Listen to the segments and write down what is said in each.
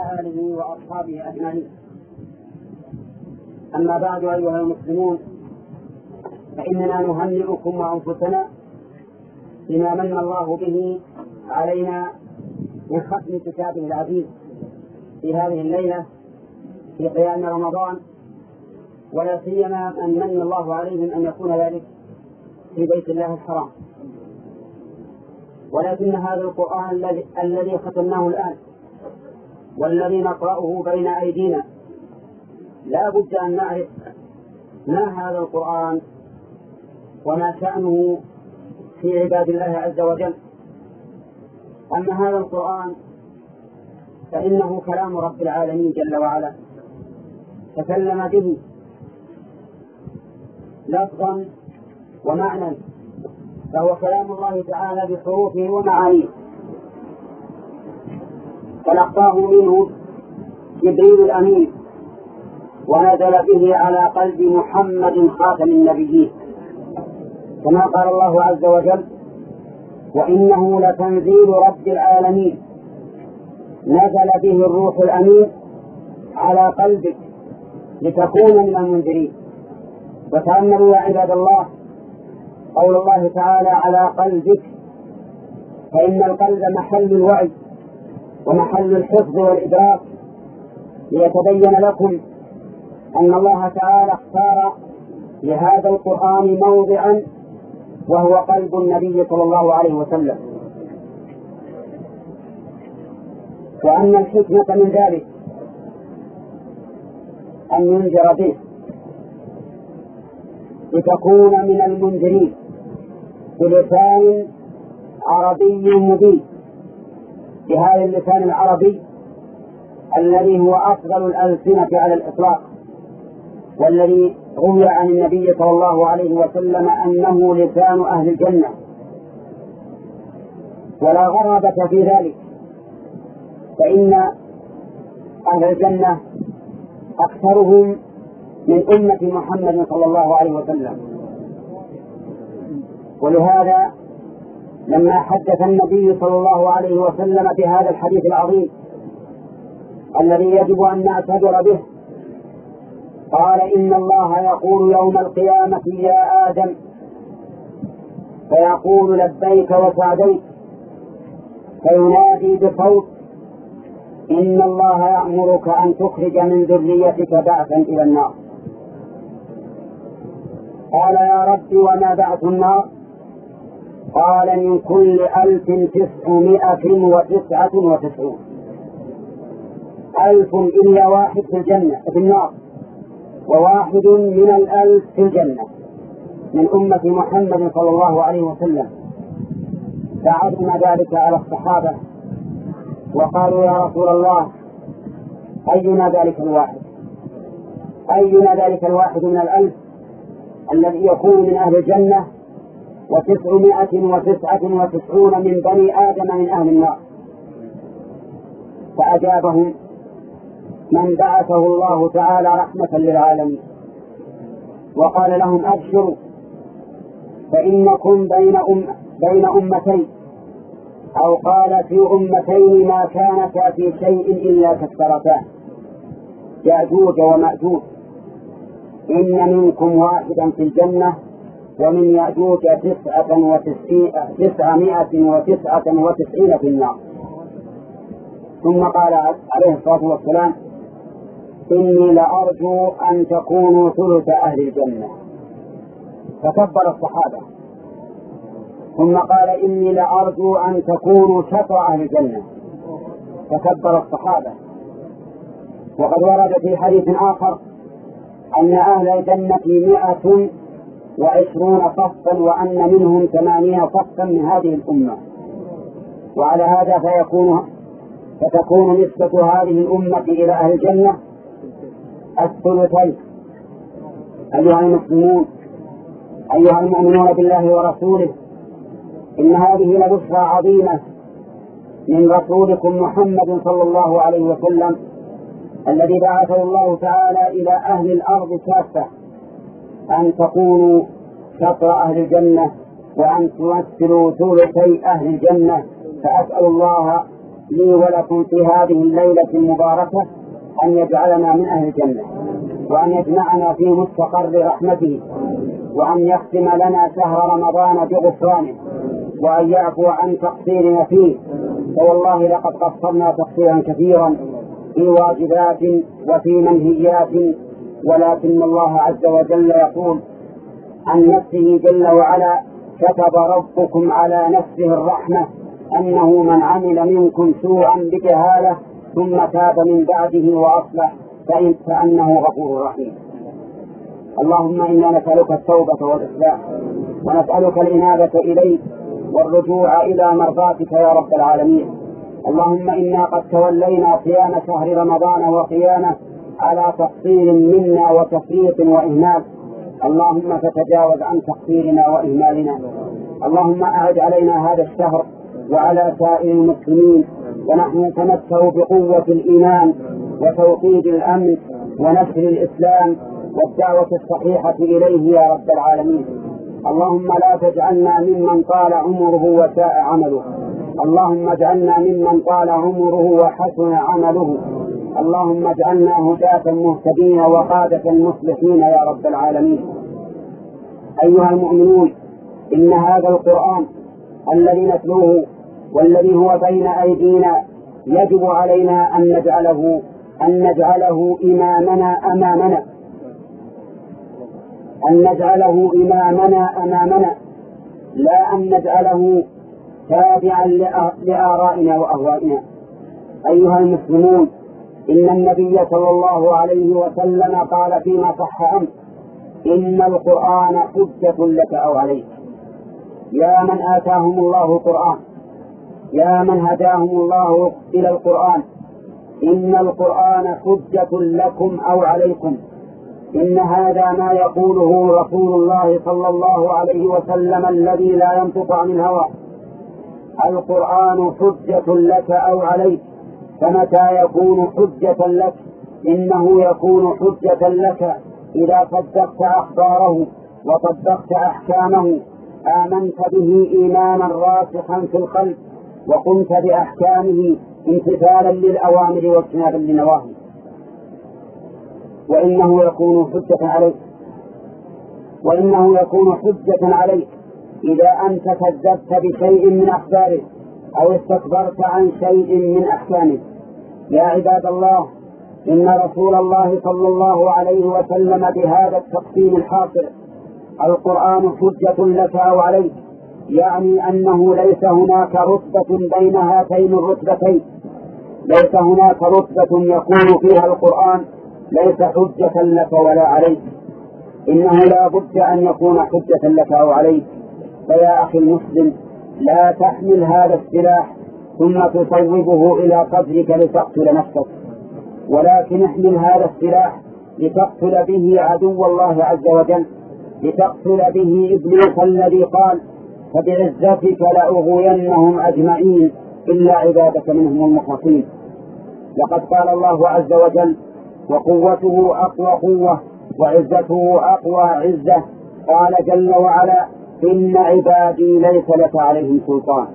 آله وأصحابه أجمعين. أما بعد أيها المسلمون فإننا نهنئكم وأنفسنا بما من الله به علينا من ختم كتابه العزيز في هذه الليلة في قيام رمضان. ولا سيما أن من الله عليهم أن يكون ذلك في بيت الله الحرام. ولكن هذا القرآن الذي ختمناه الآن والذي نقرأه بين أيدينا. لا بد أن نعرف ما هذا القرآن وما شأنه في عباد الله عز وجل. أما هذا القرآن فإنه كلام رب العالمين جل وعلا. تكلم به لفظا ومعنى فهو كلام الله تعالى بحروفه ومعانيه. تلقاه منه جبريل الأمين. ونزل به على قلب محمد خاتم النبيين. كما قال الله عز وجل وإنه لتنزيل رب العالمين. نزل به الروح الأمين على قلبك لتكون من المنذرين. وتأملوا يا عباد الله قول الله تعالى على قلبك فإن القلب محل الوعي. ومحل الحفظ والإدراك ليتبين لكم أن الله تعالى اختار لهذا القرآن موضعا وهو قلب النبي صلى الله عليه وسلم. وأن الحكمة من ذلك أن ينذر به لتكون من المنذرين بلسان عربي مبين. بهذا اللسان العربي الذي هو أفضل الألسنة على الإطلاق والذي روي عن النبي صلى الله عليه وسلم أنه لسان أهل الجنة. ولا غرابة في ذلك فإن أهل الجنة أكثرهم من أمة محمد صلى الله عليه وسلم. ولهذا لما حدث النبي صلى الله عليه وسلم بهذا الحديث العظيم الذي يجب أن نعتبر به قال إن الله يقول يوم القيامة يا آدم فيقول لبيك وسعديك فينادي بصوت إن الله يأمرك أن تخرج من ذريتك بعثا إلى النار. قال يا رب وما بعث النار؟ قال من كل ألف تسعمائة وتسعة وتسعون. ألف إلا واحد في الجنة في النار. وواحد من الألف في الجنة. من أمة محمد صلى الله عليه وسلم. فعظم ذلك على الصحابة. وقالوا يا رسول الله أينا ذلك الواحد؟ أينا ذلك الواحد من الألف الذي يكون من أهل الجنة؟ وتسعمائة وتسعة وتسعون من بني آدم من أهل النار. فأجابهم من بعثه الله تعالى رحمة للعالمين. وقال لهم أبشروا فإنكم بين أم بين أمتين. أو قال في أمتين ما كانتا في شيء إلا كثرتان يأجوج ومأجوج. إن منكم واحدا في الجنة ومن يأجوج تسعة وتسعين وتسعة وتسعين في النار. ثم قال عليه الصلاة والسلام إني لأرجو أن تكونوا ثلث أهل الجنة. فكبر الصحابة. ثم قال إني لأرجو أن تكونوا شطر أهل الجنة. فكبر الصحابة. وقد ورد في حديث آخر أن أهل الجنة مئة وعشرون صفا وأن منهم ثمانين صفا من هذه الأمة. وعلى هذا فيكون فتكون نسبة هذه الأمة إلى أهل الجنة الثلثين. أيها المسلمون أيها المؤمنون بالله ورسوله إن هذه لبشرى عظيمة من رسولكم محمد صلى الله عليه وسلم الذي بعثه الله تعالى إلى أهل الأرض كافة أن تكونوا شطر أهل الجنة وأن تمثلوا ثلثي أهل الجنة فأسأل الله لي ولكم في هذه الليلة المباركة أن يجعلنا من أهل الجنة وأن يجمعنا في مستقر رحمته وأن يختم لنا شهر رمضان بغفرانه وأن يعفو عن تقصيرنا فيه. فوالله لقد قصرنا تقصيرا كثيرا في واجبات وفي منهيات ولكن الله عز وجل يقول عن نفسه جل وعلا كتب ربكم على نفسه الرحمة أنه من عمل منكم سوءا بجهالة ثم تاب من بعده وأصلح فإن فأنه غفور رحيم. اللهم إنا نسألك التوبة والإصلاح ونسألك الإنابة إليك والرجوع إلى مرضاتك يا رب العالمين. اللهم إنا قد تولينا صيام شهر رمضان وقيامه على تقصير منا وتفريط وإهمال. اللهم فتجاوز عن تقصيرنا وإهمالنا. اللهم أعد علينا هذا الشهر وعلى سائر المسلمين. ونحن نتمتع بقوة الإيمان وتوقيد الأمن ونشر الإسلام والدعوة الصحيحة إليه يا رب العالمين. اللهم لا تجعلنا ممن طال عمره وساء عمله. اللهم اجعلنا ممن طال عمره وحسن عمله. اللهم اجعلنا هداة مهتدين وقادة مصلحين يا رب العالمين. أيها المؤمنون إن هذا القرآن الذي نتلوه والذي هو بين أيدينا يجب علينا أن نجعله أن نجعله إمامنا أمامنا. أن نجعله إمامنا أمامنا. لا أن نجعله تابعا لآرائنا وأهوائنا. أيها المسلمون إن النبي صلى الله عليه وسلم قال فيما صح عنه إن القرآن حجة لك أو عليك. يا من آتاهم الله القرآن يا من هداهم الله إلى القرآن إن القرآن حجة لكم أو عليكم. إن هذا ما يقوله رسول الله صلى الله عليه وسلم الذي لا ينطق عن الهوى. القرآن حجة لك أو عليك. فمتى يكون حجة لك إنه يكون حجة لك. إذا صدقت أخباره وطبقت أحكامه آمنت به إيمانا راسخا في القلب وقمت بأحكامه امتثالا للأوامر واجتنابا للنواهي وإنه يكون حجة عليك. وإنه يكون حجة عليك. إذا أنت كذبت بشيء من أخباره أو استكبرت عن شيء من أحكامه. يا عباد الله إن رسول الله صلى الله عليه وسلم بهذا التقسيم الحاصل القرآن حجة لك أو عليك يعني أنه ليس هناك رتبة بين هاتين الرتبتين. ليس هناك رتبة يكون فيها القرآن ليس حجة لك ولا عليك. إنه لا بد أن يكون حجة لك أو عليك فيا أخي المسلم لا تحمل هذا السلاح ثم تصوبه إلى قدرك لتقتل نفسك. ولكن احمل هذا السلاح لتقتل به عدو الله عز وجل لتقتل به إبليس الذي قال فبعزتك لأغوينهم أجمعين إلا عبادك منهم المخلصين. لقد قال الله عز وجل وقوته أقوى قوة وعزته أقوى عزة. قال جل وعلا إن عبادي ليس لك عليهم سلطان.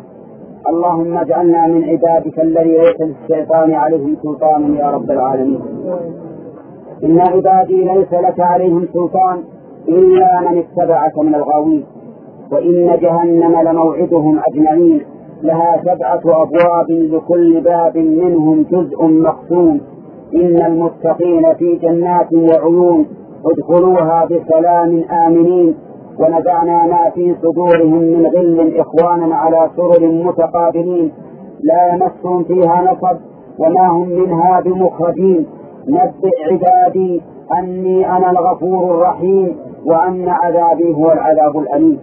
اللهم اجعلنا من عبادك الذي ليس للشيطان عليهم سلطان يا رب العالمين. إن عبادي ليس لك عليهم سلطان إلا من اتبعك من الغاوين. وإن جهنم لموعدهم أجمعين. لها سبعة أبواب لكل باب منهم جزء مقسوم. إن المتقين في جنات وعيون. ادخلوها بسلام آمنين. ونزعنا ما في صدورهم من غل إخوانا على سرر متقابلين. لا يمسهم فيها نصب وما هم منها بمخرجين. نبئ عبادي أني أنا الغفور الرحيم وأن عذابي هو العذاب الأليم.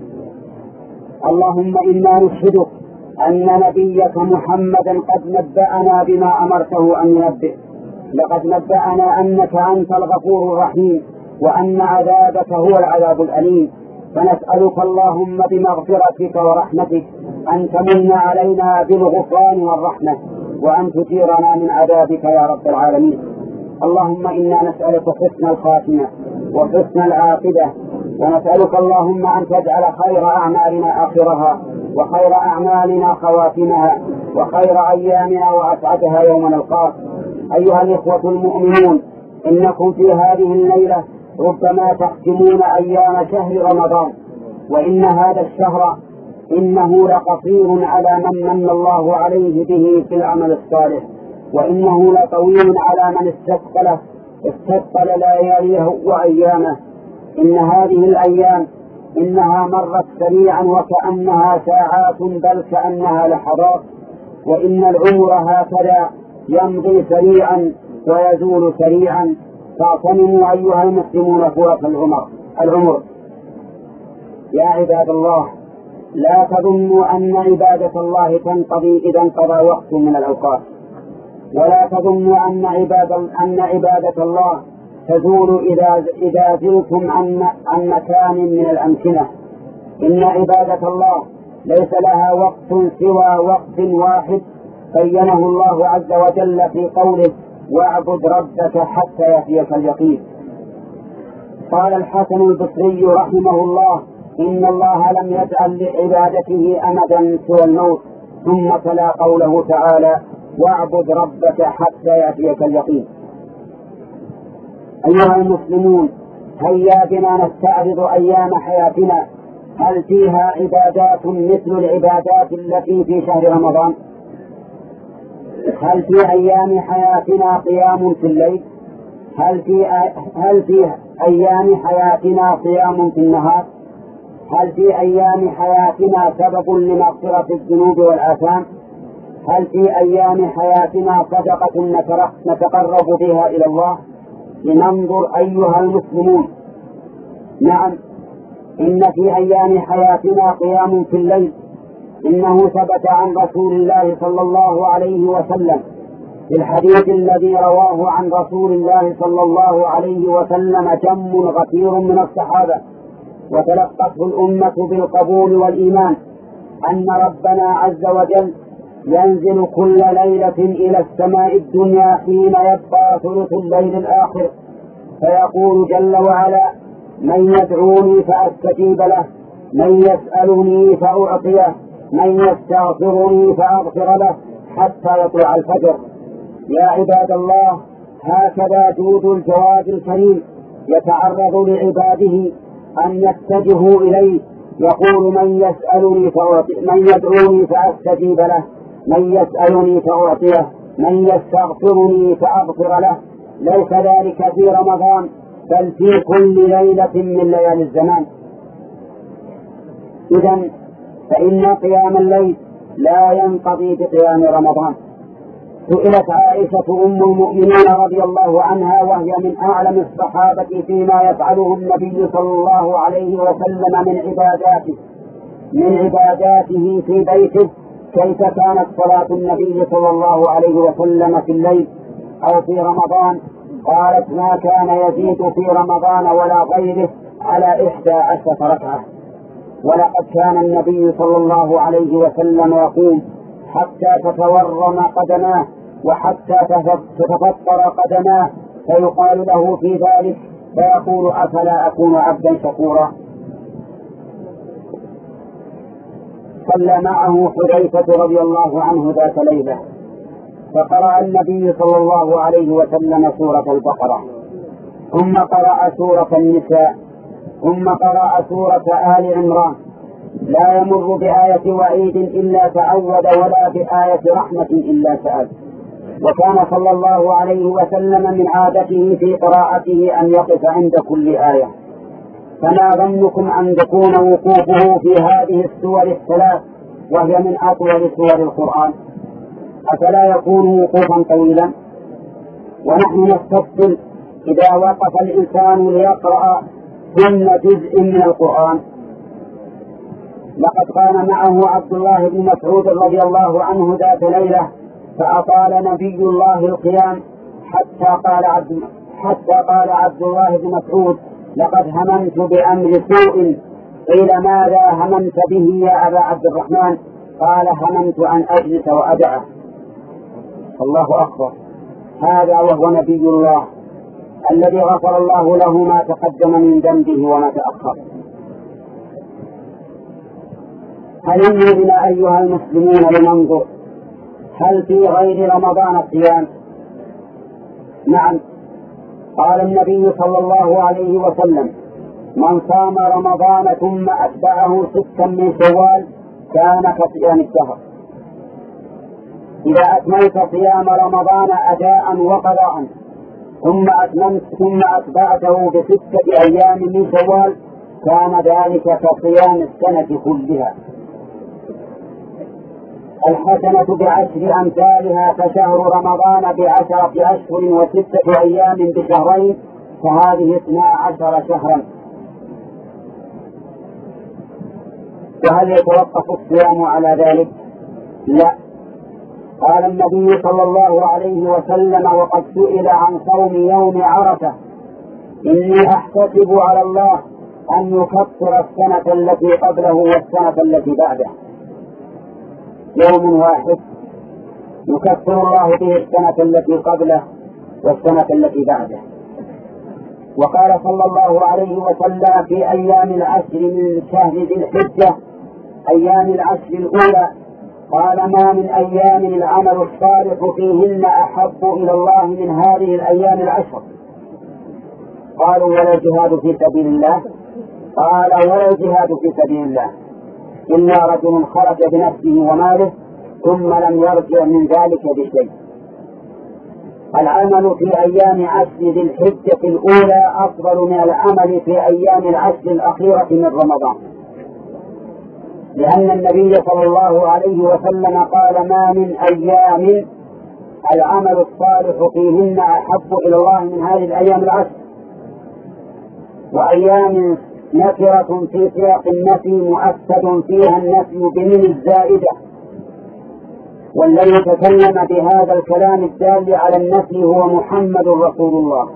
اللهم إنا نشهدك أن نبيك محمدا قد نبأنا بما أمرته أن ينبئ لقد نبأنا أنك أنت الغفور الرحيم وأن عذابك هو العذاب الأليم. فنسألك اللهم بمغفرتك ورحمتك أن تمن علينا بالغفران والرحمة وأن تجيرنا من عذابك يا رب العالمين. اللهم إنا نسألك حسن الخاتمة وحسن العاقبة ونسألك اللهم أن تجعل خير أعمالنا آخرها وخير أعمالنا خواتمها وخير أيامنا وأسعدها يوم نلقاك. أيها الإخوة المؤمنون إنكم في هذه الليلة ربما تختمون أيام شهر رمضان. وإن هذا الشهر إنه لقصير على من من الله عليه به في العمل الصالح. وإنه لطويل على من استثقله استثقل لياليه وأيامه. إن هذه الأيام إنها مرت سريعا وكأنها ساعات بل كأنها لحظات. وإن العمر هكذا يمضي سريعا ويزول سريعا. فاغتنموا أيها المسلمون فرص العمر. العمر. يا عباد الله لا تظنوا أن عبادة الله تنقضي إذا انقضى وقت من الأوقات. ولا تظنوا أن عباد أن عبادة الله تزول إذا إذا زلتم عن عن مكان من الأمكنة. إن عبادة الله ليس لها وقت سوى وقت واحد بينه الله عز وجل في قوله واعبد ربك حتى يأتيك اليقين. قال الحسن البصري رحمه الله إن الله لم يجعل لعبادته أمدا سوى الموت ثم تلا قوله تعالى واعبد ربك حتى يأتيك اليقين. أيها المسلمون هيا بنا نستعرض أيام حياتنا. هل فيها عبادات مثل العبادات التي في شهر رمضان؟ هل في أيام حياتنا قيام في الليل؟ هل في هل في أيام حياتنا صيام في النهار؟ هل في أيام حياتنا سبب لمغفرة الذنوب والآثام؟ هل في أيام حياتنا صدقة نتقرب بها إلى الله؟ لننظر أيها المسلمون. نعم إن في أيام حياتنا قيام في الليل. إنه ثبت عن رسول الله صلى الله عليه وسلم في الحديث الذي رواه عن رسول الله صلى الله عليه وسلم جم غفير من الصحابة وتلقته الأمة بالقبول والإيمان أن ربنا عز وجل ينزل كل ليلة إلى السماء الدنيا حين يبقى ثلث الليل الآخر. فيقول جل وعلا من يدعوني فأستجيب له من يسألني فأعطيه. من يستغفرني فأغفر له حتى يطلع الفجر. يا عباد الله هكذا جود الجواد الكريم يتعرض لعباده أن يتجهوا إليه. يقول من يسألني فأعطي من يدعوني فأستجيب له من يسألني فأعطيه من يستغفرني فأغفر له. ليس ذلك في رمضان بل في كل ليلة من ليالي الزمان. إذا فإن قيام الليل لا ينقضي بقيام رمضان. سئلت عائشة أم المؤمنين رضي الله عنها وهي من أعلم الصحابة فيما يفعله النبي صلى الله عليه وسلم من عباداته من عباداته في بيته كيف كانت صلاة النبي صلى الله عليه وسلم في الليل أو في رمضان. قالت ما كان يزيد في رمضان ولا غيره على إحدى عشرة ركعة. ولقد كان النبي صلى الله عليه وسلم يقوم حتى تتورم قدماه وحتى تتفطر قدماه فيقال له في ذلك فيقول أفلا أكون عبدا شكورا. صلى معه حذيفة رضي الله عنه ذات ليلة فقرأ النبي صلى الله عليه وسلم سورة البقرة ثم قرأ سورة النساء ثم قرأ سورة آل عمران. لا يمر بآية وعيد إلا تعود ولا بآية رحمة إلا سأل. وكان صلى الله عليه وسلم من عادته في قراءته أن يقف عند كل آية. فما ظنكم أن يكون وقوفه في هذه السور الثلاث وهي من أطول سور القرآن؟ أفلا يكون وقوفا طويلا؟ ونحن نستفصل إذا وقف الإنسان ليقرأ كل جزء من القرآن. لقد كان معه عبد الله بن مسعود رضي الله عنه ذات ليلة فأطال نبي الله القيام حتى قال عبد حتى قال عبد الله بن مسعود لقد هممت بأمر سوء قيل ماذا هممت به يا أبا عبد الرحمن؟ قال هممت أن أجلس وأدعه. الله أكبر. هذا وهو نبي الله. الذي غفر الله له ما تقدم من ذنبه وما تأخر. هل بنا أيها المسلمون لننظر هل في غير رمضان صيام؟ نعم. قال النبي صلى الله عليه وسلم من صام رمضان ثم أتبعه ستا من شوال كان كصيام الدهر إذا أتممت صيام رمضان أداء وقضاء ثم أتممت ثم أتبعته بستة أيام من شوال كان ذلك كصيام السنة كلها. الحسنة بعشر أمثالها فشهر رمضان بعشرة أشهر وستة أيام بشهرين فهذه اثنا عشر شهرا. وهل يتوقف الصيام على ذلك؟ لا. قال النبي صلى الله عليه وسلم وقد سئل عن صوم يوم عرفة. إني أحتسب على الله أن يكفر السنة التي قبله والسنة التي بعده. يوم واحد يكفر الله به السنة التي قبله والسنة التي بعده. وقال صلى الله عليه وسلم في أيام العشر من شهر ذي الحجة أيام العشر الأولى قال ما من أيام العمل الصالح فيهن أحب إلى الله من هذه الأيام العشر. قالوا ولا الجهاد في سبيل الله. قال ولا الجهاد في سبيل الله. إلا رجل خرج بنفسه وماله ثم لم يرجع من ذلك بشيء. العمل في أيام عشر ذي الحجة الأولى أفضل من العمل في أيام العشر الأخيرة من رمضان. لأن النبي صلى الله عليه وسلم قال ما من أيام العمل الصالح فيهن أحب إلى الله من هذه الأيام العشر. وأيام نكرة في سياق النفي مؤكد فيها النفي بمن الزائدة. والذي تكلم بهذا الكلام الدال على النفي هو محمد رسول الله.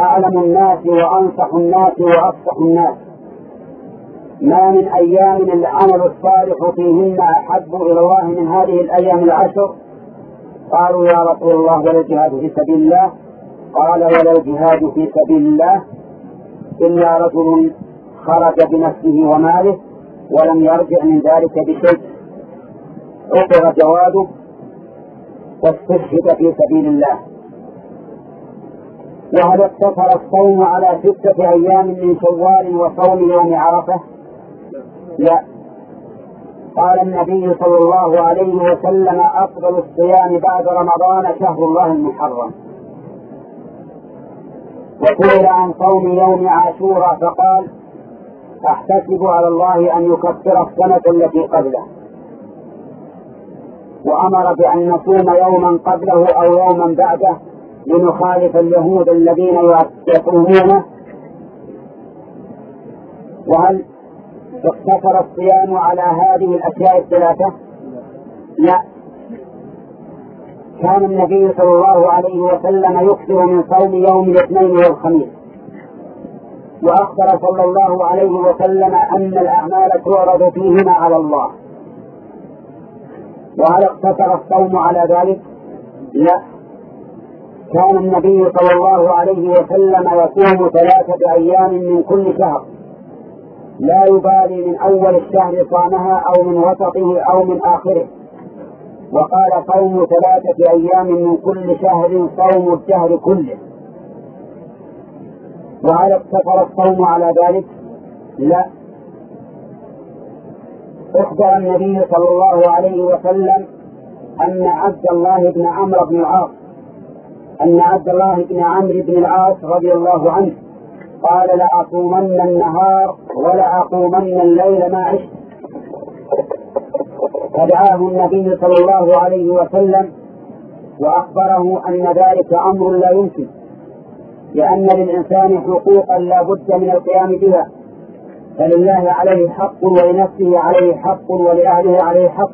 أعلم الناس وأنصح الناس وأفصح الناس. ما من أيام العمل الصالح فيهن أحب إلى الله من هذه الأيام العشر. قالوا يا رسول الله ولا الجهاد في سبيل الله. قال ولا الجهاد في سبيل الله. إلا رجل خرج بنفسه وماله ولم يرجع من ذلك بشيء. عقر جواده واستشهد في سبيل الله. وهل اقتصر الصوم على ستة أيام من شوال وصوم يوم عرفة؟ لا قال النبي صلى الله عليه وسلم أفضل الصيام بعد رمضان شهر الله المحرم. وسئل عن صوم يوم عاشوراء فقال أحتسب على الله أن يكفر السنة التي قبله. وأمر بأن نصوم يوما قبله أو يوما بعده لنخالف اليهود الذين يصومونه وهل اقتصر الصيام على هذه الأشياء الثلاثة؟ لا. كان النبي صلى الله عليه وسلم يكثر من صوم يوم الاثنين والخميس. وأخبر صلى الله عليه وسلم أن الأعمال تعرض فيهما على الله. وهل اقتصر الصوم على ذلك؟ لا. كان النبي صلى الله عليه وسلم يصوم ثلاثة أيام من كل شهر. لا يبالي من أول الشهر صامها أو من وسطه أو من آخره. وقال صوم ثلاثة أيام من كل شهر صوم الشهر كله. وهل اقتصر الصوم على ذلك؟ لا. أخبر النبي صلى الله عليه وسلم أن عبد الله بن عمرو بن العاص أن عبد الله بن عمرو بن العاص رضي الله عنه قال لأصومن النهار ولأقومن الليل ما عشت. فدعاه النبي صلى الله عليه وسلم وأخبره أن ذلك أمر لا يمكن لأن للإنسان حقوقا لا بد من القيام بها فلله عليه حق ولنفسه عليه حق ولأهله عليه حق.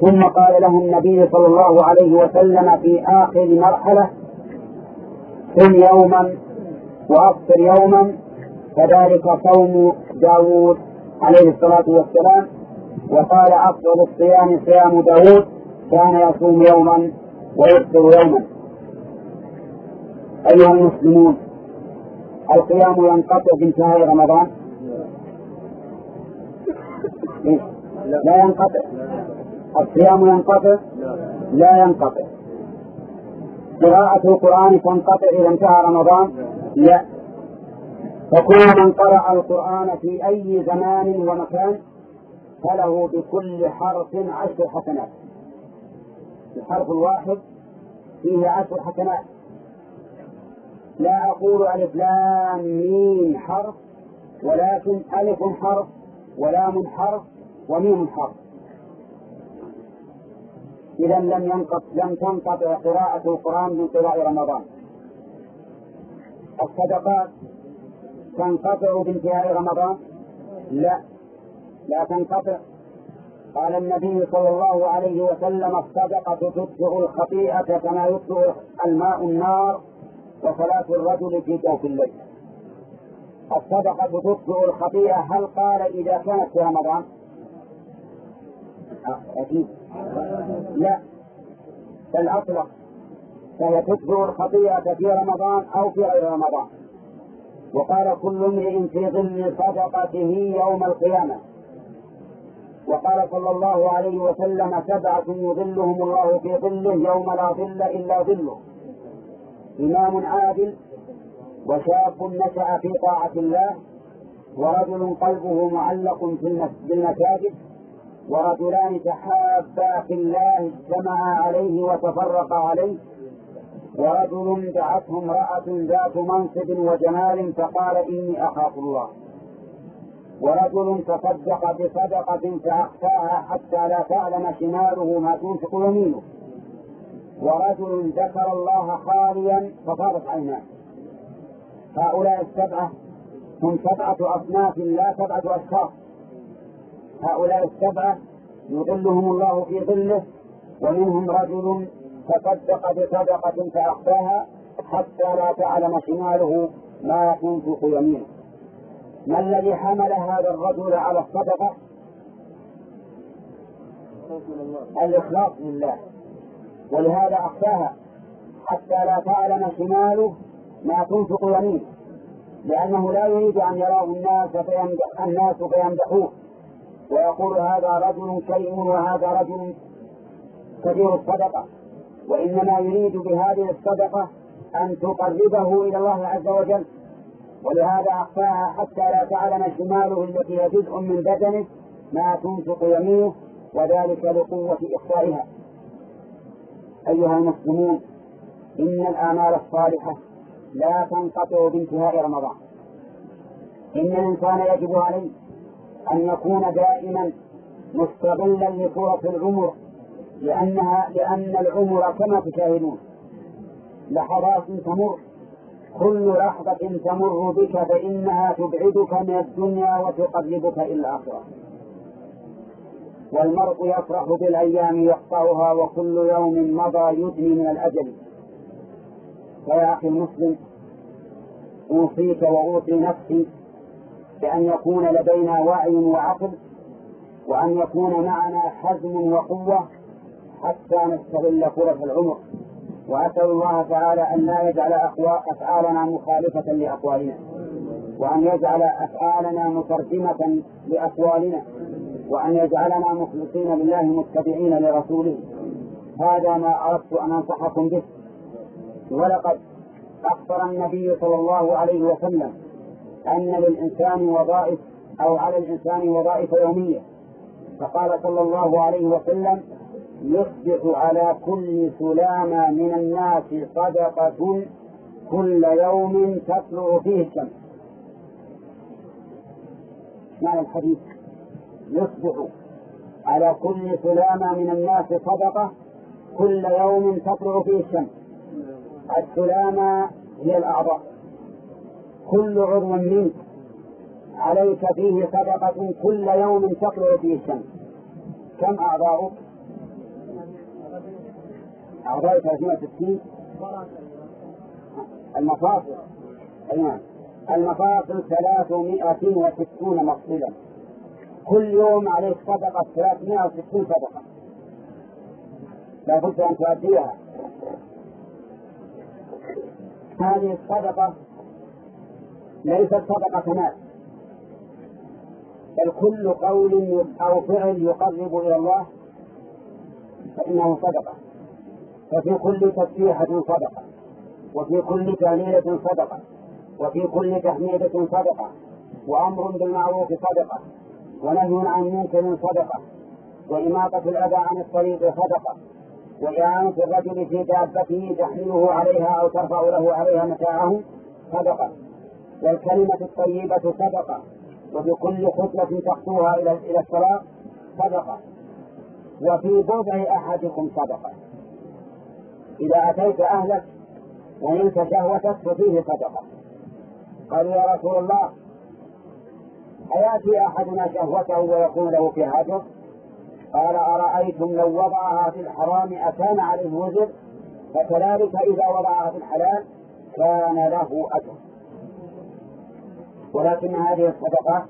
ثم قال له النبي صلى الله عليه وسلم في آخر مرحلة صم يوما وأفطر يوما. كذلك صوم داود عليه الصلاة والسلام. وقال أفضل الصيام صيام داود كان يصوم يوما ويفطر يوما. أيها المسلمون القيام ينقطع بانتهاء رمضان. لا ينقطع. الصيام ينقطع؟ لا ينقطع. قراءة القرآن تنقطع إذا انتهى رمضان؟ لا. فكل من قرأ القرآن في أي زمان ومكان فله بكل حرف عشر حسنات. الحرف الواحد فيه عشر حسنات. لا أقول ألف لام ميم حرف ولكن ألف حرف ولام حرف وميم حرف. إذا لم ينقطع لم تنقطع قراءة القرآن من قراءة رمضان. الصدقات تنقطع بانتهاء رمضان؟ لا. لا تنقطع. قال النبي صلى الله عليه وسلم الصدقة تطفئ الخطيئة كما يطفئ الماء النار وصلاة الرجل في جوف الليل. الصدقة تطفئ الخطيئة. هل قال إذا كانت في رمضان؟ أكيد. لا. بل أطلق. فهي تطفئ الخطيئة في رمضان أو في غير رمضان. وقال كل امرئ في ظل صدقته يوم القيامة. وقال صلى الله عليه وسلم سبعة يظلهم الله في ظله يوم لا ظل إلا ظله. إمام عادل وشاب نشأ في طاعة الله ورجل قلبه معلق بالمساجد ورجلان تحابا في الله اجتمعا عليه وتفرقا عليه. ورجل دعته امرأة ذات منصب وجمال فقال إني أخاف الله. ورجل تصدق بصدقة فأخفاها حتى لا تعلم شماله ما تنفق يمينه. ورجل ذكر الله خاليا فصارت عيناه. هؤلاء السبعة هم سبعة أصناف لا سبعة أشخاص. هؤلاء السبعة يظلهم الله في ظله ومنهم رجل تصدق بصدقة فأخفاها حتى لا تعلم شماله ما تنفق يمينه. ما الذي حمل هذا الرجل على الصدقة؟ الإخلاص لله. ولهذا أخفاها حتى لا تعلم شماله ما تنفق يمينه لأنه لا يريد أن يراه الناس فيمدح الناس فيمدحوه ويقول هذا رجل كريم وهذا رجل كبير الصدقة. وإنما يريد بهذه الصدقة أن تقربه إلى الله عز وجل. ولهذا أخفاها حتى لا تعلم شماله التي هي جزء من بدنه ما تنفق يمينه وذلك لقوة إخفائها أيها المسلمون إن الآمال الصالحة لا تنقطع بانتهاء رمضان. إن الإنسان يجب عليه أن يكون دائما مستغلا لفرص العمر لأنها لأن العمر كما تشاهدون لحظات تمر. كل لحظة تمر بك فإنها تبعدك من الدنيا وتقربك إلى الآخرة. والمرء يفرح بالأيام يقطعها وكل يوم مضى يدني من الأجل. فيا أخي المسلم أوصيك وأوصي نفسي بأن يكون لدينا وعي وعقل وأن يكون معنا حزم وقوة حتى نستغل فرص العمر. وأسأل الله تعالى أن لا يجعل أفعالنا مخالفة لأقوالنا وأن يجعل أفعالنا مترجمة لأقوالنا وأن يجعلنا مخلصين لله متبعين لرسوله. هذا ما أردت أن أنصحكم به. ولقد أخبر النبي صلى الله عليه وسلم أن للإنسان وظائف أو على الإنسان وظائف يومية. فقال صلى الله عليه وسلم يصبح على كل سلامة من الناس صدقة كل يوم تطلع فيه الشمس. معنى الحديث. يصبح على كل سلامة من الناس صدقة كل يوم تطلع فيه الشمس. السلامة هي الأعضاء. كل عضو منك. عليك فيه صدقة كل يوم تطلع فيه الشمس. كم أعضاؤك؟ أعضاء 360 المفاصل. أي نعم المفاصل 360 مفصلا. كل يوم عليك صدقة 360 صدقة. لا بد أن تؤديها. هذه الصدقة ليست صدقة مال. بل كل قول أو فعل يقرب إلى الله فإنه صدقة. ففي كل تسبيحة صدقة. وفي كل تهليلة صدقة. وفي كل تحميدة صدقة. وأمر بالمعروف صدقة. ونهي عن منكر صدقة. وإماطة الأذى عن الطريق صدقة. وإعانة الرجل في دابته تحمله عليها أو ترفع له عليها متاعه صدقة. والكلمة الطيبة صدقة وبكل خطوة تخطوها إلى إلى الصلاة صدقة. وفي بضع أحدكم صدقة. إذا أتيت أهلك ونلت شهوتك ففيه صدقة. قالوا يا رسول الله أيأتي أحدنا شهوته ويكون له في حاجة قال أرأيتم لو وضعها في الحرام أكان عليه وزر؟ فكذلك إذا وضعها في الحلال كان له أجر. ولكن هذه الصدقة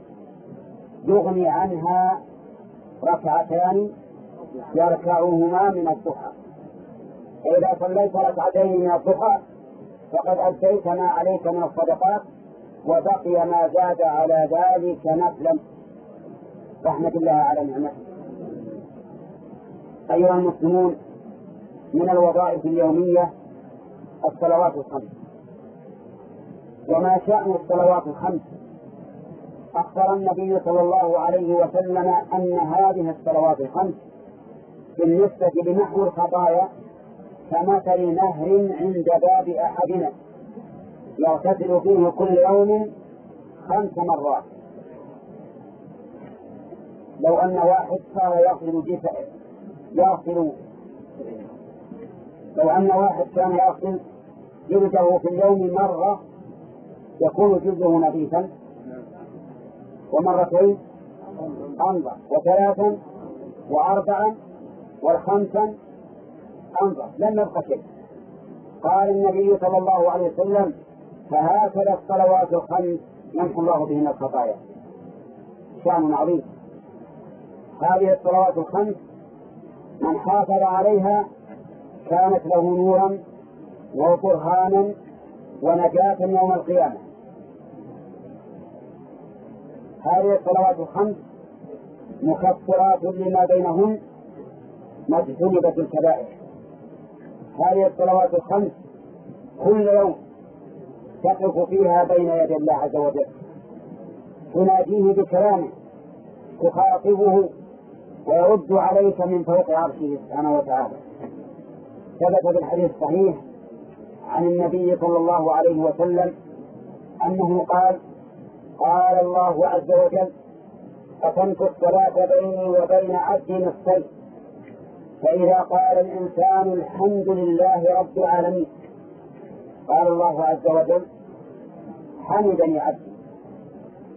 يغني عنها ركعتان يركعهما من الضحى. إذا صليت ركعتين من الضحى فقد أديت ما عليك من الصدقات وبقي ما زاد على ذلك نفلا. رحمة الله على نعمته أيها المسلمون من الوظائف اليومية الصلوات الخمس. وما شأن الصلوات الخمس. أخبر النبي صلى الله عليه وسلم أن هذه الصلوات الخمس بالنسبة لمحو الخطايا كمثل نهر عند باب أحدنا. يغتسل فيه كل يوم خمس مرات. لو أن واحد صار يغسل جسده يغسل لو أن واحد كان يغسل جلده في اليوم مرة يكون جلده نظيفا. ومرتين أنظر. وثلاثا وأربعا والخمسا أنظر. لم يبقى شيء. قال النبي صلى الله عليه وسلم فهكذا الصلوات الخمس يمحو الله بهن الخطايا. شأن عظيم. هذه الصلوات الخمس من حافظ عليها كانت له نورا وبرهانا ونجاة يوم القيامة. هذه الصلوات الخمس مكفرات لما بينهن ما اجتنبت الكبائر. هذه الصلوات الخمس كل يوم تقف فيها بين يدي الله عز وجل. تناديه بكلامه تخاطبه ويرد عليك من فوق عرشه سبحانه وتعالى. ثبت بالحديث الصحيح عن النبي صلى الله عليه وسلم أنه قال قال الله عز وجل قسمت الصلاة بيني وبين عبدي نصفين فإذا قال الإنسان الحمد لله رب العالمين قال الله عز وجل حمدني عبدي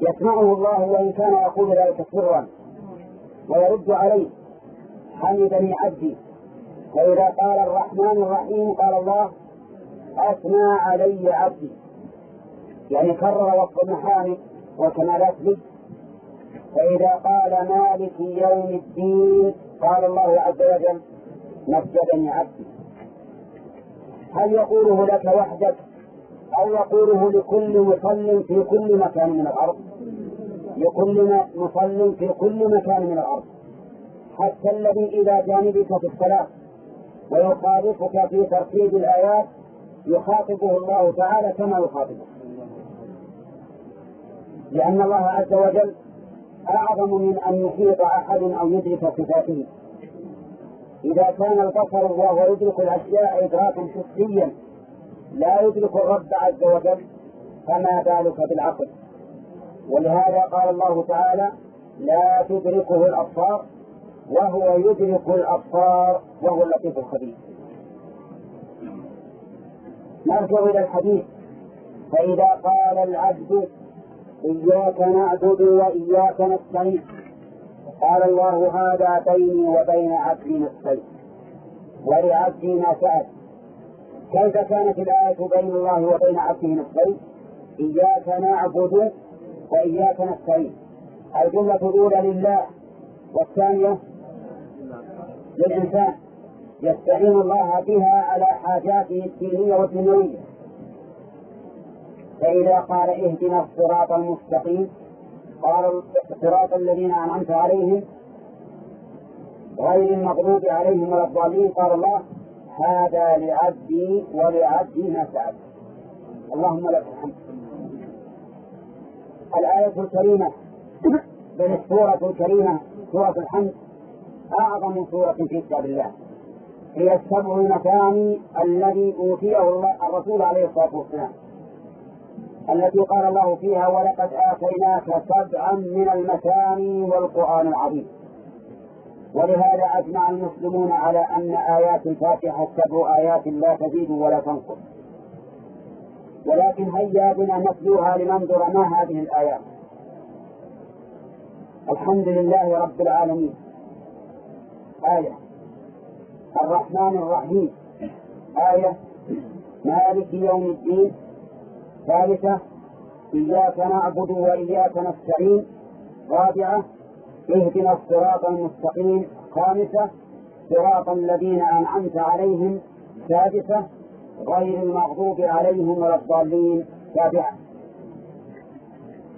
يسمعه الله وإن كان يقول ذلك سرا. ويرد عليه حمدني عبدي وإذا قال الرحمن الرحيم قال الله أثنى علي عبدي. يعني كرر وصف المحامد والكمالات به فإذا قال مالك يوم الدين قال الله عز وجل مجدني عبدي. هل يقوله لك وحدك أو يقوله لكل مصل في كل مكان من الأرض؟ لكل مصل في كل مكان من الأرض. حتى الذي إلى جانبك في الصلاة ويخالفك في ترتيب الآيات يخاطبه الله تعالى كما يخاطبه. لأن الله عز وجل أعظم من أن يحيط أحد أو يدرك صفاته. إذا كان البصر وهو يدرك الأشياء إدراكا حسيا لا يدرك الرب عز وجل فما بالك بالعقل؟ ولهذا قال الله تعالى لا تدركه الأبصار وهو يدرك الأبصار وهو اللطيف الخبير. نرجع إلى الحديث؟ فإذا قال العبد إياك نعبد وإياك نستعين. قال الله هذا بيني وبين عبدي نصفين ولعبدي ما سأل. كيف كانت الآية بين الله وبين عبده نصفين إياك نعبد وإياك نستعين. الجملة الأولى لله والثانية للإنسان. يستعين الله بها على حاجاته الدينية والدنيوية فإذا قال اهدنا الصراط المستقيم قال صراط الذين أنعمت عليهم غير المغضوب عليهم ولا الضالين. قال الله هذا لعبدي ولعبدي ما سأل اللهم لك الحمد. الآية الكريمة بل السورة الكريمة سورة الحمد أعظم سورة في كتاب الله. هي السبع المثاني الذي أوتيه الرسول عليه الصلاة والسلام. التي قال الله فيها ولقد آتيناك سبعا من المثاني والقرآن العظيم. ولهذا أجمع المسلمون على أن آيات الفاتحة سبع آيات لا تزيد ولا تنقص. ولكن هيا بنا نتلوها لننظر ما هذه الآيات. الحمد لله رب العالمين. آية. الرحمن الرحيم. آية. مالك يوم الدين. ثالثة. إياك نعبد وإياك نستعين. رابعة. اهدنا الصراط المستقيم. خامسة. صراط الذين أنعمت عليهم. سادسة. غير المغضوب عليهم ولا الضالين. سابعة.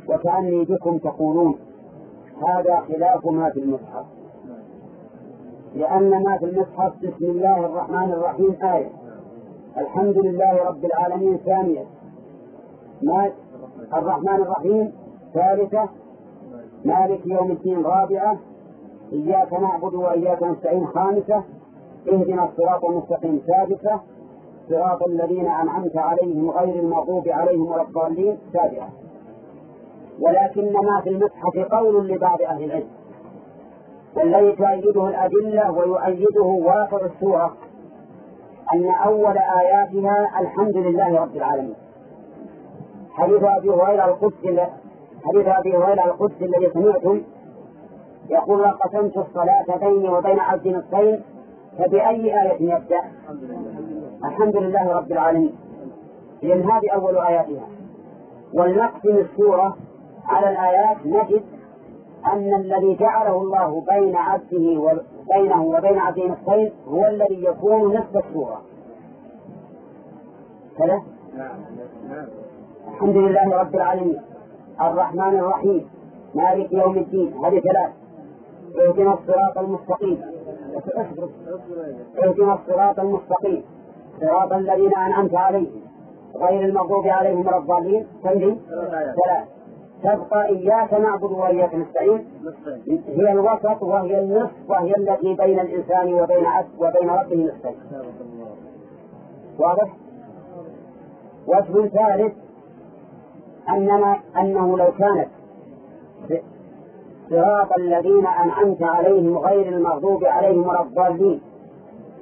وكأني بكم تقولون هذا خلاف ما في المصحف. لأن ما في المصحف بسم الله الرحمن الرحيم آية. الحمد لله رب العالمين ثانية. ما الرحمن الرحيم ثالثة. مالك يوم الدين رابعة. إياك نعبد وإياك نستعين خامسة. اهدنا الصراط المستقيم سادسة. صراط الذين أنعمت عليهم غير المغضوب عليهم ولا الضالين. سابعة. ولكن ما في المصحف قول لبعض أهل العلم. والذي تؤيده الأدلة ويؤيده واقع السورة. أن أول آياتها الحمد لله رب العالمين. حديث أبي هريرة القدس حديث أبي هريرة القدس الذي سمعتم يقول قسمت الصلاة بيني وبين عبد نصفين فبأي آية يبدأ؟ الحمد لله رب العالمين. لأن هذه أول آياتها. ولنقسم السورة على الآيات نجد أن الذي جعله الله بين عبده وبينه وبين عبده نصفين هو الذي يكون نصف السورة كذا؟ الحمد لله رب العالمين. الرحمن الرحيم. مالك يوم الدين. هذه ثلاث. اهدنا الصراط المستقيم. اهدنا الصراط المستقيم. صراط الذين أنعمت عليهم. غير المغضوب عليهم ولا الضالين. ثلاث. تبقى إياك نعبد وإياك نستعين. هي الوسط وهي النصف وهي التي بين الإنسان وبين عبد وبين ربه نستعين. واضح؟ وجه ثالث أننا أنه لو كانت صراط الذين أنعمت عليهم غير المغضوب عليهم ولا الضالين.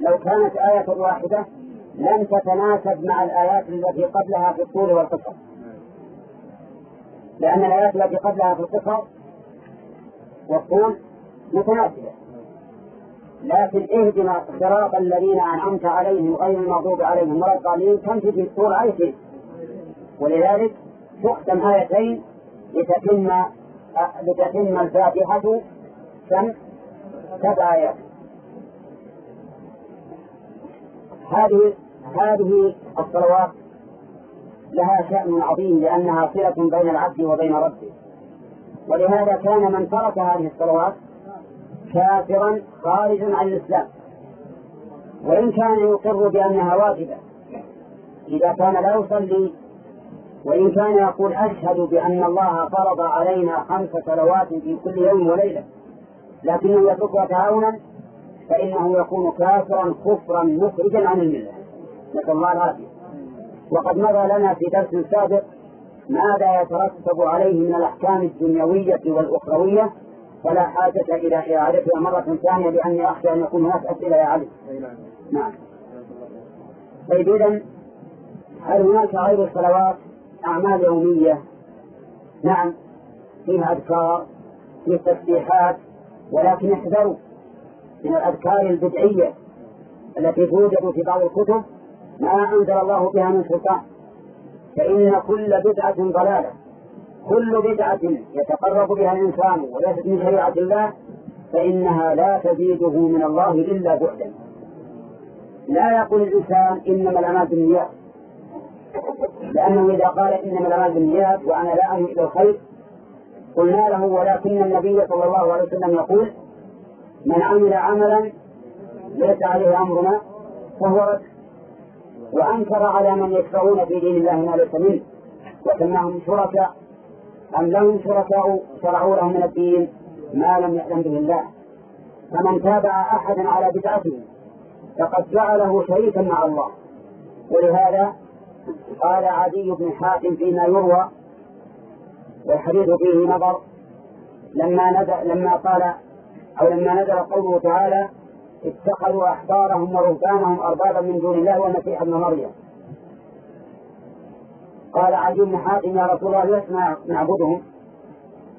لو كانت آية واحدة لم تتناسب مع الآيات التي قبلها في الطول والقصر. لأن الآيات التي قبلها في القصر والطول متناسبة. لكن اهدنا صراط الذين أنعمت عليهم غير المغضوب عليهم ولا الضالين. في الطول آيتين ولذلك تختم آيتين لتتم لتتم الفاتحة. كم؟ سبع آيات. هذه هذه الصلوات لها شأن عظيم لأنها صلة بين العبد وبين ربه. ولهذا كان من ترك هذه الصلوات كافرا خارجا عن الإسلام. وإن كان يقر بأنها واجبة إذا كان لا يصلي وإن كان يقول أشهد بأن الله فرض علينا خمس صلوات في كل يوم وليلة لكنه يتركها تهاونا فإنه يكون كافرا كفرا مخرجا عن الملة. نسأل الله العافية. وقد مضى لنا في درس سابق ماذا يترتب عليه من الأحكام الدنيوية والأخروية فلا حاجة إلى إعادتها مرة ثانية لأني أخشى أن يكون هناك أسئلة يا علي. نعم. طيب إذا هل هناك غير الصلوات؟ أعمال يومية؟ نعم. فيها أذكار فيها تسبيحات ولكن احذروا من الأذكار البدعية التي توجد في بعض الكتب ما أنزل الله بها من سلطان. فإن كل بدعة ضلالة. كل بدعة يتقرب بها الإنسان وليست من شريعة الله فإنها لا تزيده من الله إلا بعدا. لا يقول الإنسان إنما الأعمال بالنيات. لأنه إذا قال إنما الأعمال بالنيات وأنا لا أميل إلى الخير قلنا له ولكن النبي صلى الله عليه وسلم يقول من عمل عملا ليس عليه أمرنا فهو رد. وأنكر على من يشفعون في دين الله ما ليس منه. وسماهم شركاء. أم لهم شركاء شرعوا لهم من الدين ما لم يعلم به الله. فمن تابع أحدا على بدعته فقد جعله شريكا مع الله. ولهذا قال عدي بن حاتم فيما يروى والحديث فيه نظر لما نزل لما قال أو لما نزل قوله تعالى اتخذوا أحبارهم ورهبانهم أربابا من دون الله والمسيح ابن مريم. قال عدي بن حاتم يا رسول الله لسنا نعبدهم؟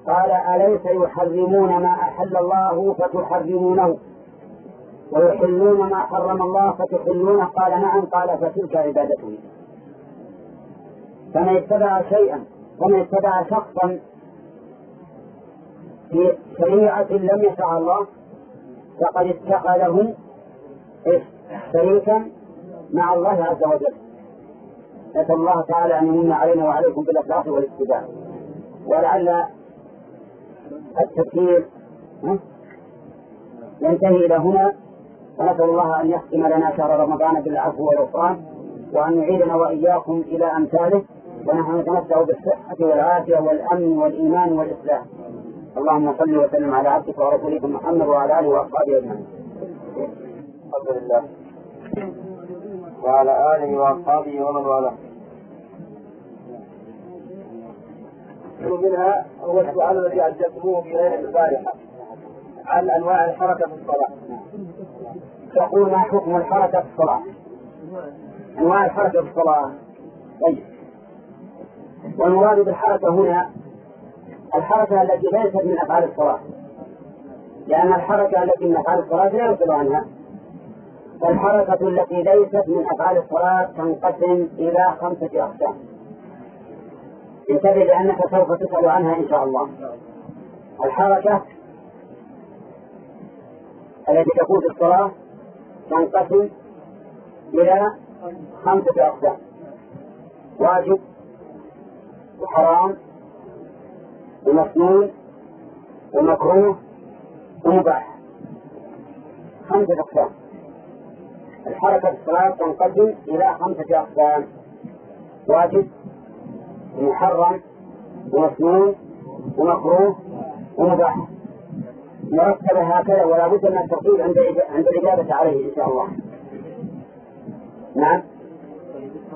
قال أليس يحرمون ما أحل الله فتحرمونه؟ ويحلون ما حرم الله فتحلونه؟ قال نعم. قال فتلك عبادته فمن اتبع شيئا ومن اتبع شخصا في شريعة لم يشرع الله فقد اتخذه شريكا مع الله عز وجل. نسأل الله تعالى أن يمن علينا وعليكم بالإخلاص والاتباع. ولعل التفسير ينتهي إلى هنا. ونسأل الله أن يختم لنا شهر رمضان بالعفو والغفران وأن يعيدنا وإياكم إلى أمثاله. ونحن نتمتع بالصحة والعافية والأمن والإيمان والإسلام اللهم صل وسلم على عبدك ورسولك محمد وعلى آله وأصحابه أجمعين. الحمد لله وعلى آله وأصحابه ومن والاه. ومنها هو السؤال الذي أجبتموه في ليلة البارحة عن أنواع الحركة في الصلاة. تقول ما حكم الحركة في الصلاة؟ أنواع الحركة في الصلاة. طيب. والمراد بالحركة هنا الحركة التي ليست من أفعال الصلاة لأن الحركة التي من أفعال الصلاة لا يسأل عنها. فالحركة التي ليست من أفعال الصلاة تنقسم إلى خمسة أقسام. انتبه لأنك سوف تسأل عنها إن شاء الله. الحركة التي تكون في الصلاة تنقسم إلى خمسة أقسام. واجب وحرام ومسنون ومكروه ومباح خمسة أقسام الحركة في الصلاة تنقسم إلى خمسة أقسام واجب ومحرم ومسنون ومكروه ومباح مرتبة هكذا ولا بد من التفصيل عند عند الإجابة عليه إن شاء الله. نعم.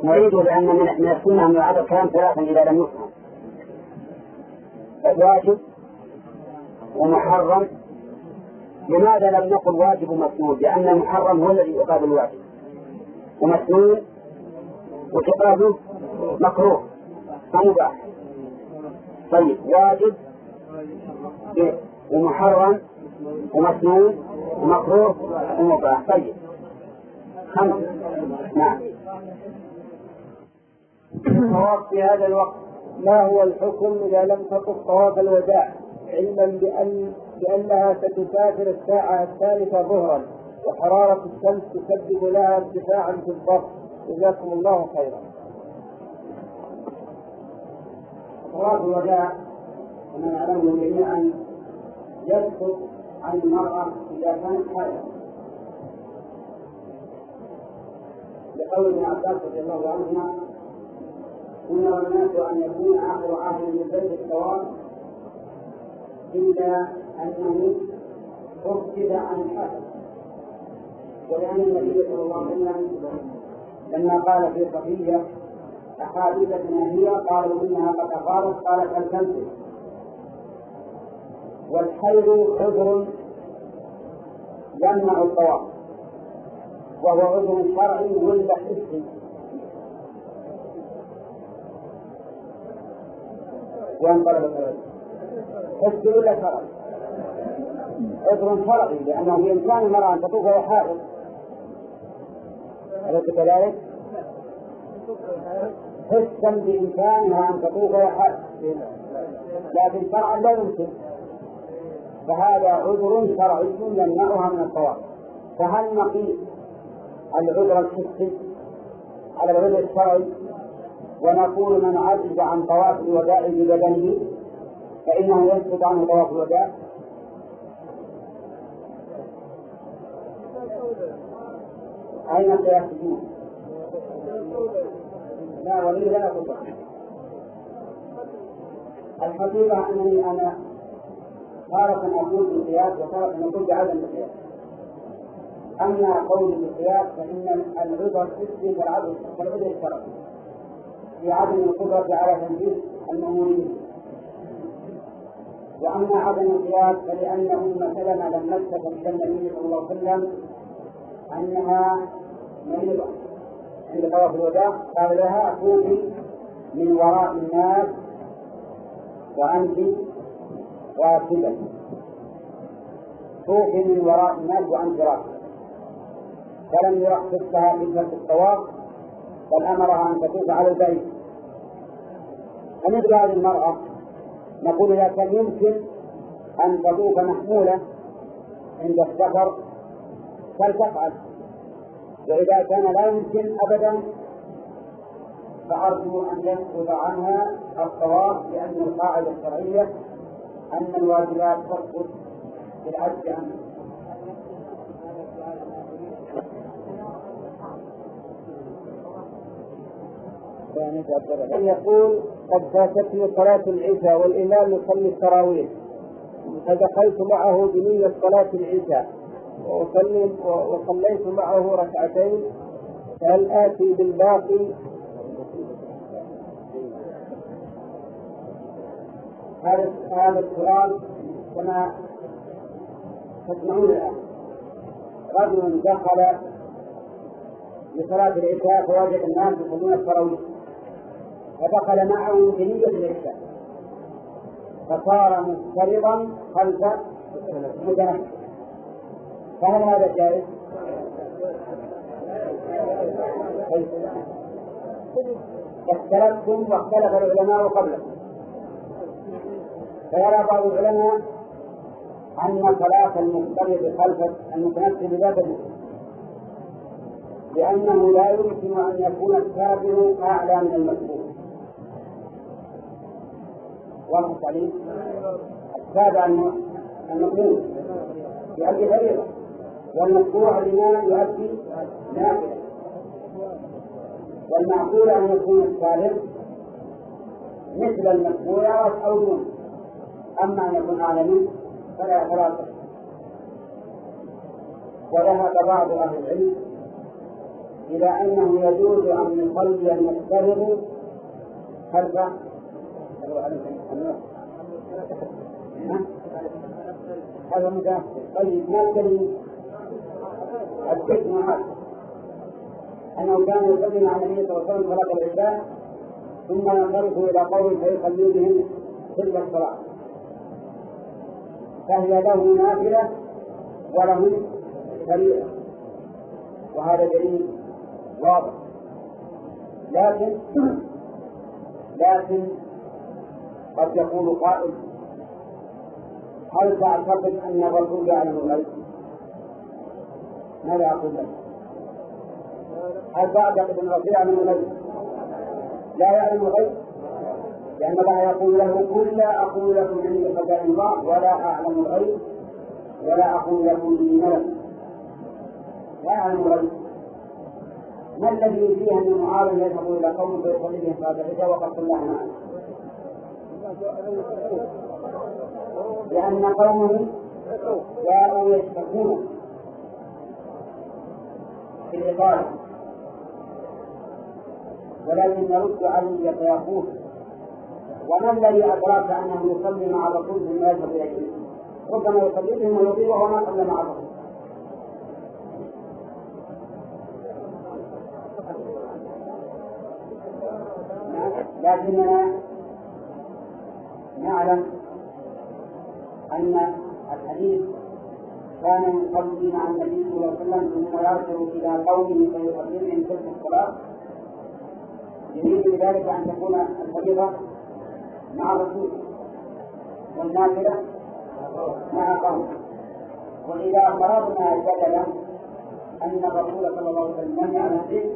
نعيد لأن من السنة أن يعاد الكلام ثلاثا إذا لم يفهم. واجب ومحرم. لماذا لم نقل واجب ومسنون؟ لأن المحرم هو الذي يقابل الواجب. ومسنون وتقابله مكروه ومباح طيب واجب ومحرم ومسنون ومكروه ومباح. طيب خمسة. نعم. في هذا الوقت. ما هو الحكم إذا لم تطف طواف الوداع؟ علما بأن بأنها ستسافر الساعة الثالثة ظهرا وحرارة الشمس تسبب لها ارتفاعا في الضغط. جزاكم الله خيرا. طواف الوداع كما نعلمه جميعا يسقط عن المرأة إذا كانت حائض لقول ابن عباس رضي الله عنهما الناس أن يكون آخر عهد من بيت الطواف إلا أنه حفظ عن الحائض ولأن النبي صلى الله عليه وسلم لما قال في صفية أحاديثنا هي قالوا إنها قد أفاضت قالت هل تنسي والحيض عذر يمنع الطواف وهو عذر شرعي ولا حسي طلب العذر؟ حسي ولا شرعي؟ عذر شرعي لأنه بإمكان المرأة أن تطوف وهي حائض أليس كذلك؟ حسا بإمكانها أن تطوف وهي لكن شرعا لا يمكن فهذا عذر شرعي يمنعها من الطواف فهل نقيس العذر الحسي على العذر الشرعي ونقول من عجز عن طواف الوداع ببدنه فإنه يسقط عنه طواف الوداع. أين سيسجدون؟ لا ولي لا تطلع الحقيقة أنني أنا تارة أقول بالقياس وتارة أقول بعدم القياس. أما قولي بالقياس فإن العذر تسلم والعذر كالعذر الشرعي في عدم القدرة على تنفيذ المأمورين. وأما عدم القياس فلأن أم سلمة لما اشتكت إلى النبي صلى الله عليه وسلم أنها مريضة. عند طواف الوداع قال لها أخوك من وراء الناس وأنت راكبة توفي من وراء الناس وأنت راكبة فلم يرخصها في الطواف بل أمرها أن تطوف على البيت. فمثل هذه المرأة. نقول إذا كان يمكن أن تطوف محمولة عند السفر فلتفعل. وإذا كان لا يمكن أبدا فأرجو أن يسقط عنها الطواف لأن القاعدة الشرعية أن الواجبات تسقط بالعجز عنها. يقول قد فاتتني صلاة العشاء والإمام يصلي التراويح. فدخلت معه بنية صلاة العشاء. وصليت معه ركعتين. فهل آتي بالباقي؟ هذا هذا السؤال كما تسمعون الآن. رجل دخل لصلاة العشاء فوجد الناس يصلون التراويح. فدخل معه بنية العشاء فصار مفترضا خلف متنفس فهل هذا جائز؟ اختلفتم واختلف العلماء قبلكم. فيرى بعض العلماء أن صلاة المفترض خلف المتنفس لا تجوز. لأنه لا يمكن أن يكون الكافر أعلى من المسبوق واضح التعليم التابع المأمون يؤدي فريضة والمشروع الإمام يؤدي نافلة والمعقول أن يكون الثالث مثل المتبوع أو دون أما أن يكون منه فلا فلا وذهب بعض أهل العلم إلى أنه يجوز أن يصلي المفترض خلف هذا متأخر طيب ما الدليل؟ الحكمة هذا أنه كان يصلي مع النبي صلى الله عليه وسلم صلاة العشاء ثم ينصرف إلى قوم فيصلي بهم تلك الصلاة فهي له نافلة وله فريضة وهذا دليل واضح لكن لكن قد يقول قائل هل تعتقد أن الرسول يعلم الغيب؟ ماذا أقول لك؟ هل تعتقد أن الرسول يعلم الغيب؟ لا يعلم الغيب لأن الله يقول له قل لا أقول لكم عندي خزائن الله ولا أعلم الغيب ولا أقول لكم إني ملك لا أعلم الغيب ما الذي يجريه أن معاذ يذهب إلى قوم فيصلي بهم العشاء وقد صلى معه لأن قومه جاءوا يشتكون في الإطالة ولكن يرد علي فيقول وما الذي أدراك أنه يصلي مع الرسول ثم يذهب إليه؟ ربما يصلي بهم ويطيع وهو ما صلى مع الرسول لكننا نعلم أن الحديث كان قبل مع النبي صلى الله عليه وسلم ثم يرجع إلى قومه فيصليهم تلك الصلاة. يريد بذلك أن تكون الفريضة مع الرسول والنافلة مع قوم. وإذا فرضنا جدلا أن الرسول صلى الله عليه وسلم لم يعلم به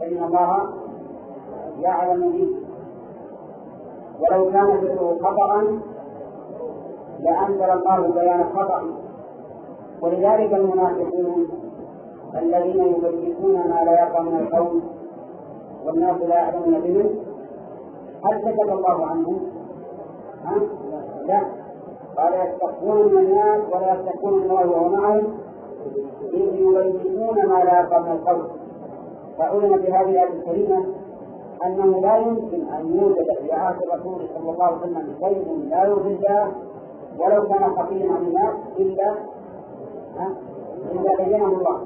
فإن الله يعلم به. ولو كان فعله خطأ لأنزل الله بيان خطأ ولذلك المنافقون الذين يبيتون ما لا يقع من القول والناس لا يعلمون به هل سكت الله عنهم؟ ها؟ لا قال يستخفون من الناس ولا يستخفون الله وهو معهم إذ يبيتون ما لا يقع من القول فعلم بهذه الآية الكريمة أنه لا يمكن أن يوجد في عهد الرسول صلى الله عليه وسلم شيء لا يرضي الله ولو كان عن الناس إلا إلا بينه الله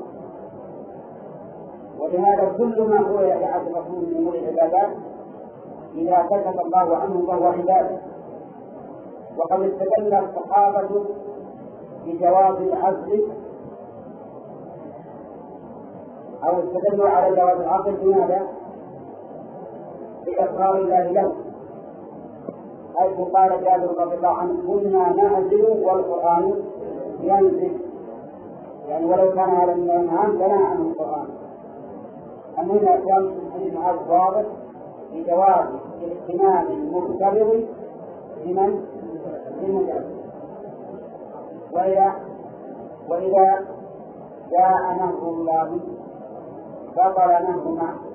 ولهذا كل ما هو عهد الرسول من أمور العبادات إذا كشف الله عنه فهو عبادة وقد استدل الصحابة بجواز العزل أو استدلوا على جواز العقل بماذا؟ بإقرار الله له. حيث قال جابر رضي الله عنه كنا نعزل والقرآن ينزل. يعني ولو كان هذا من الأنعام لنا عنه القرآن. المهم يا إخوان حديث معاذ واضح بجواز اهتمام المختبر بمن؟ بمن وإذا وإذا جاء نهر الله بطل نهر معه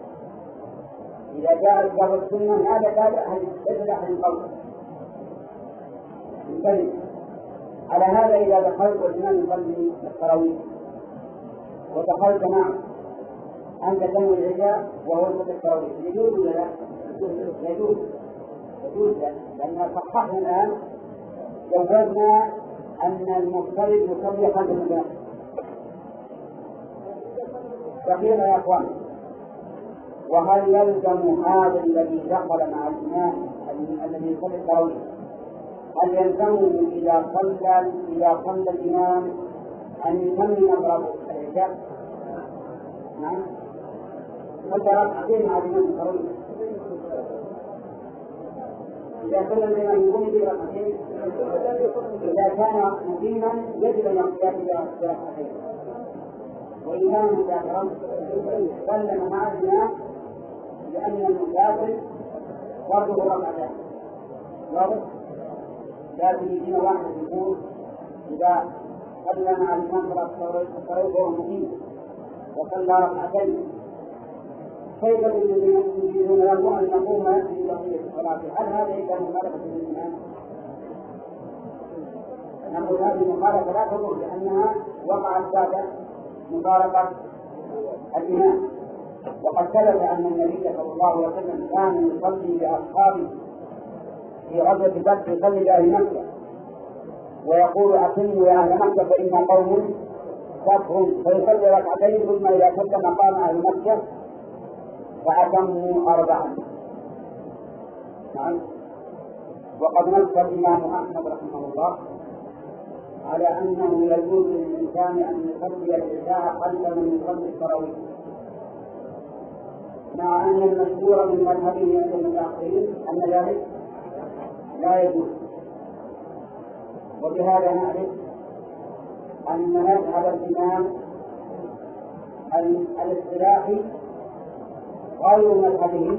إذا جاء الكتاب السنة هذا أهل ليس أحد القول انتبه. على هذا إذا دخلت والإمام يصلي التراويح ودخلت معه. أنت تنوي العشاء وهو يصلي التراويح. يجوز ولا لا؟ يجوز. يجوز. لأن صححنا الآن جوزنا أن المفترض يصلي خلف المساجد فقيل يا أخوان وهل يلزم هذا الذي دخل مع الإمام الذي يصلي التراويح؟ هل يلزمه إذا صلى إذا صلى الإمام أن يتمم صلاة العشاء؟ نعم. صلى ركعتين مع الإمام إذا صلى الإمام يقوم بركعتين. إذا كان مقيما يجب أن يقتدي بركعتين. وإمام مسافرا سلم مع الإمام لأن المسافر فرضه ركعتان واضح؟ لكن يجينا واحد يقول إذا صلى مع الإمام وهو مقيم وصلى ركعتين كيف يريدون له أن يقوم في بقية الصلاة؟ هل هذا كان مخالفة للإمام؟ نقول هذه المخالفة لا تضر لأنها وقعت بعد مفارقة الإمام وقد ثبت أن النبي صلى الله عليه وسلم كان يصلي بأصحابه في غزوة بدر يصلي بأهل مكة. ويقول أتموا يا أهل مكة فإن قوم كفر فيصلي ركعتين ثم إذا سلم قام أهل مكة فأتموا أربعا. نعم. وقد نص الإمام أحمد رحمه الله على أنه يجوز للإنسان أن يصلي العشاء خلف من يصلي التراويح. مع أن المشهور من مذهبه عند المتأخرين أن ذلك لا يجوز. وبهذا نعرف أن مذهب الإمام الإصطلاحي غير مذهبه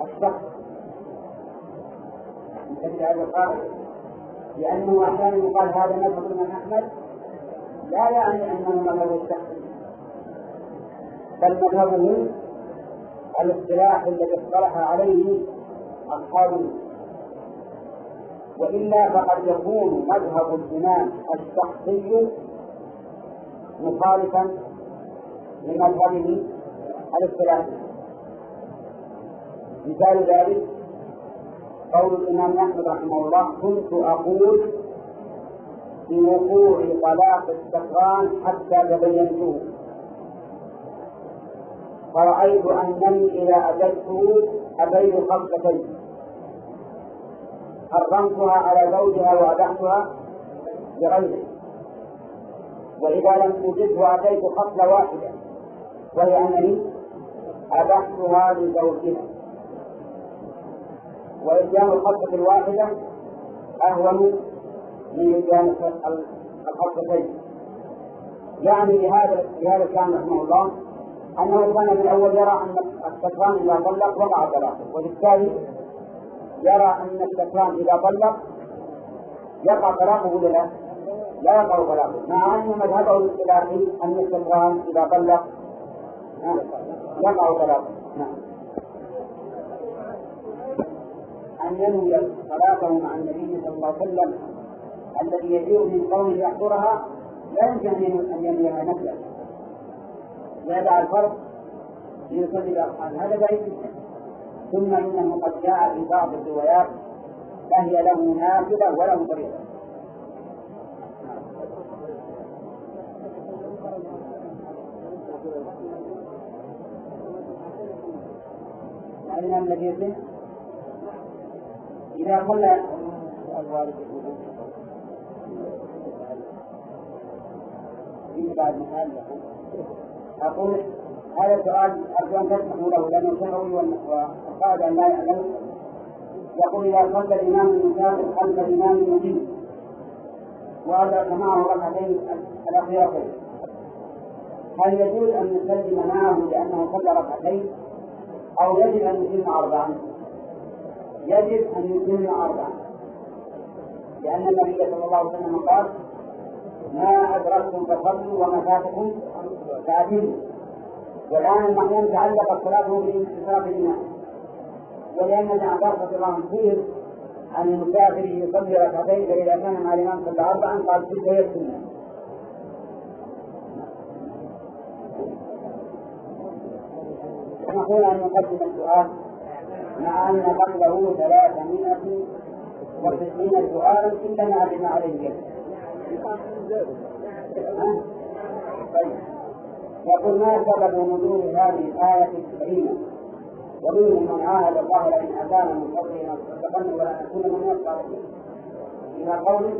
الشخص. من هذا القاعدة لأنه أحيانا يقال هذا مذهب الإمام أحمد. لا يعني أنه مذهب الشخص. بل مذهبه الاصطلاح الذي اصطلح عليه أصحابه وإلا فقد يكون مذهب الإمام الشخصي مخالفا لمذهبه الاصطلاحي مثال ذلك قول الإمام أحمد رحمه الله كنت أقول في وقوع طلاق السكران حتى تبينته. فرأيت أنني إذا أتيته أبيت خمستين حرمتها على زوجها وأبحتها لغيره وإذا لم أجده أتيت خصلة واحدة وهي أنني أبحتها لزوجها. وإتيان الخطة الواحدة أهون من إتيان الخطتين يعني لهذا لهذا كان رحمه الله أنه كان في الأول يرى أن السكران إذا طلق وقع طلاقه وبالتالي يرى أن السكران إذا طلق يقع طلاقه ولا لا؟ لا يقع طلاقه مع أن مذهبه الاصطلاحي أن السلطان إذا طلق يقع طلاقه نعم. أن ينوي صلاته مع النبي صلى الله عليه وسلم. الذي يجيء من قوله يحضرها لا يمكن أن ينويها نفسه. ويدع الفرض ليصلي بأصحابه هذا بعيد ثم إنه قد جاء في بعض الروايات فهي له نافلة وله طريقة. الإمام الذي يصل إذا صلى بعد مثال أقول هذا السؤال أرجو أن تسمحوا له لأنه والقاعدة أن لا يعلم. يقول إذا صلى الإمام المسافر خلف الإمام المقيم وأدرك معه ركعتين الأخيرتين هل يجوز أن نسلم معه لأنه صلى ركعتين أو يجب أن يتم أربعا؟ يجب أن يتم أربعا. لأن النبي صلى الله عليه وسلم قال ما أدركتم فصلوا وما فاتكم فأتموا والآن المأموم تعلق صلاته بانتصاف الإمام ولأن ابن عباس رضي الله عنه عن المسافر يصلي ركعتين فإذا كان مع الإمام صلى أربعا قال تلك هي السنة نقول أن نقدم السؤال مع أن قبله ثلاثمائة وتسعين سؤالا إلا ما علم عليه. طيب. يقول ما سبب نزول هذه الآية الكريمة. ومنهم من عاهد الله لئن أتانا من فضله لنصدقن ولا نكون من الصالحين إلى قوله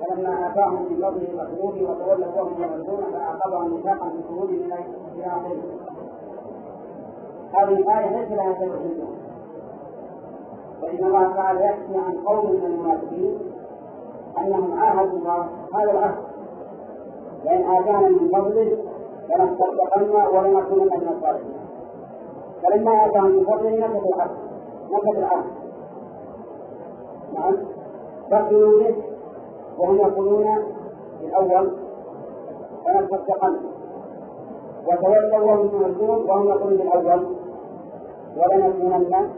فلما آتاهم من فضله مخلوق وتولوا وهم يملكون فأعقبهم ميثاقا في خروج إلى آخره. هذه الآية ليس لها سبب وإن الله تعالى يحكي عن قوم من المنافقين أنهم عاهدوا الله. هذا العهد. لأن آتانا من فضله لنصدقن ولنكونن من الصالحين فلما آتاهم من فضله نكث العهد. نكث العهد. نعم. بخلوا به وهم يقولون في الأول لنصدقن وتولوا وهم يعرضون وهم يقولون في الأول ولنكونن